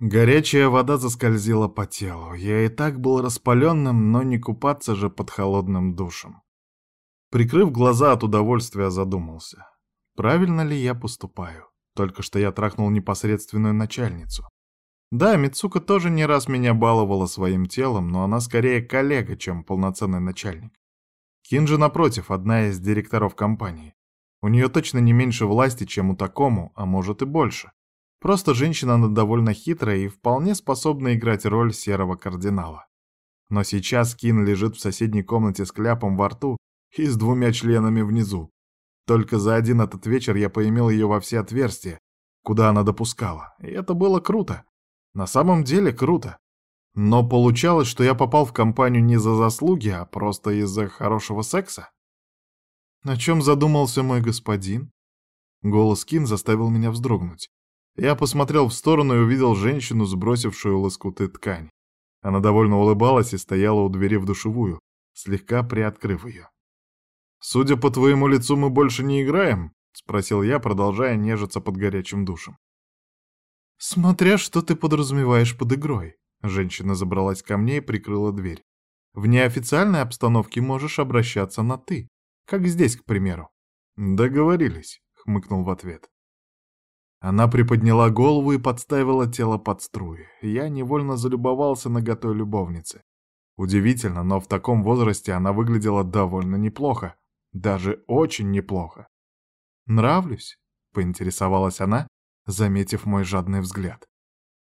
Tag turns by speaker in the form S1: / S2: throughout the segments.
S1: Горячая вода заскользила по телу. Я и так был распаленным, но не купаться же под холодным душем. Прикрыв глаза от удовольствия, задумался. Правильно ли я поступаю? Только что я трахнул непосредственную начальницу. Да, Мицука тоже не раз меня баловала своим телом, но она скорее коллега, чем полноценный начальник. Кинжи, напротив, одна из директоров компании. У нее точно не меньше власти, чем у такому, а может и больше. Просто женщина она довольно хитрая и вполне способна играть роль серого кардинала. Но сейчас Кин лежит в соседней комнате с кляпом во рту и с двумя членами внизу. Только за один этот вечер я поимел ее во все отверстия, куда она допускала. И это было круто. На самом деле круто. Но получалось, что я попал в компанию не за заслуги, а просто из-за хорошего секса. «О чем задумался мой господин?» Голос Кин заставил меня вздрогнуть. Я посмотрел в сторону и увидел женщину, сбросившую лоскуты ткань. Она довольно улыбалась и стояла у двери в душевую, слегка приоткрыв ее. «Судя по твоему лицу, мы больше не играем?» — спросил я, продолжая нежиться под горячим душем. «Смотря что ты подразумеваешь под игрой», — женщина забралась ко мне и прикрыла дверь. «В неофициальной обстановке можешь обращаться на «ты», как здесь, к примеру». «Договорились», — хмыкнул в ответ. Она приподняла голову и подставила тело под струи. Я невольно залюбовался наготой любовницы. Удивительно, но в таком возрасте она выглядела довольно неплохо. Даже очень неплохо. «Нравлюсь?» — поинтересовалась она, заметив мой жадный взгляд.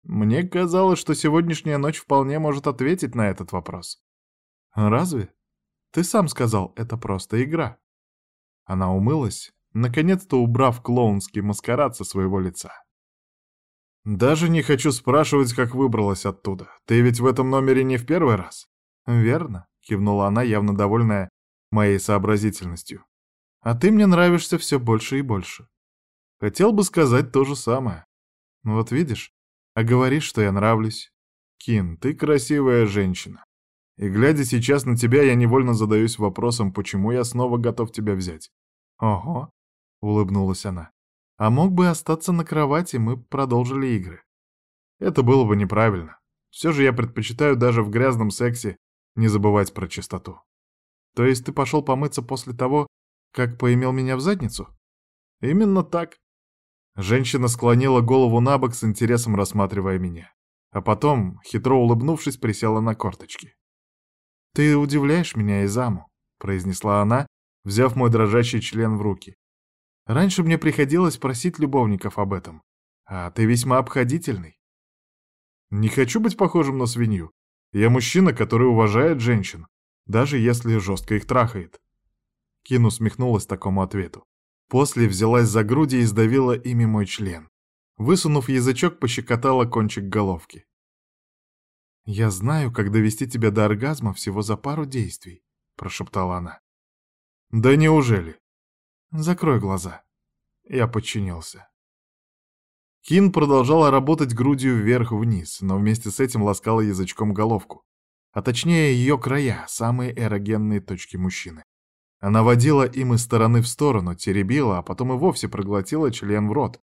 S1: Мне казалось, что сегодняшняя ночь вполне может ответить на этот вопрос. «Разве? Ты сам сказал, это просто игра». Она умылась, наконец-то убрав клоунский маскарад со своего лица. «Даже не хочу спрашивать, как выбралась оттуда. Ты ведь в этом номере не в первый раз?» «Верно», — кивнула она, явно довольная моей сообразительностью. «А ты мне нравишься все больше и больше. Хотел бы сказать то же самое. Вот видишь, а говоришь, что я нравлюсь. Кин, ты красивая женщина. И глядя сейчас на тебя, я невольно задаюсь вопросом, почему я снова готов тебя взять. Ого, улыбнулась она. А мог бы остаться на кровати, мы продолжили игры. Это было бы неправильно. Все же я предпочитаю даже в грязном сексе не забывать про чистоту. То есть ты пошел помыться после того, как поимел меня в задницу? Именно так. Женщина склонила голову на бок с интересом рассматривая меня. А потом, хитро улыбнувшись, присела на корточки. «Ты удивляешь меня, Изаму», — произнесла она, взяв мой дрожащий член в руки. «Раньше мне приходилось просить любовников об этом, а ты весьма обходительный». «Не хочу быть похожим на свинью. Я мужчина, который уважает женщин, даже если жестко их трахает». Кин усмехнулась такому ответу. После взялась за груди и сдавила ими мой член. Высунув язычок, пощекотала кончик головки. «Я знаю, как довести тебя до оргазма всего за пару действий», — прошептала она. «Да неужели?» «Закрой глаза». Я подчинился. Кин продолжала работать грудью вверх-вниз, но вместе с этим ласкала язычком головку. А точнее, ее края, самые эрогенные точки мужчины. Она водила им из стороны в сторону, теребила, а потом и вовсе проглотила член в рот.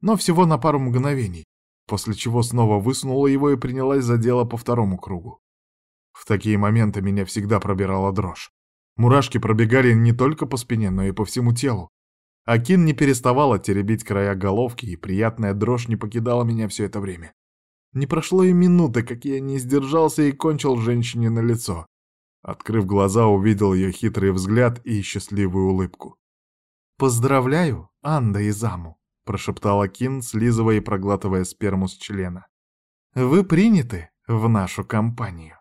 S1: Но всего на пару мгновений, после чего снова высунула его и принялась за дело по второму кругу. В такие моменты меня всегда пробирала дрожь. Мурашки пробегали не только по спине, но и по всему телу. Акин не переставала теребить края головки, и приятная дрожь не покидала меня все это время. Не прошло и минуты, как я не сдержался и кончил женщине на лицо. Открыв глаза, увидел ее хитрый взгляд и счастливую улыбку. «Поздравляю, Анда и Заму», — прошептала Кин, слизывая и проглатывая сперму с члена. «Вы приняты в нашу компанию».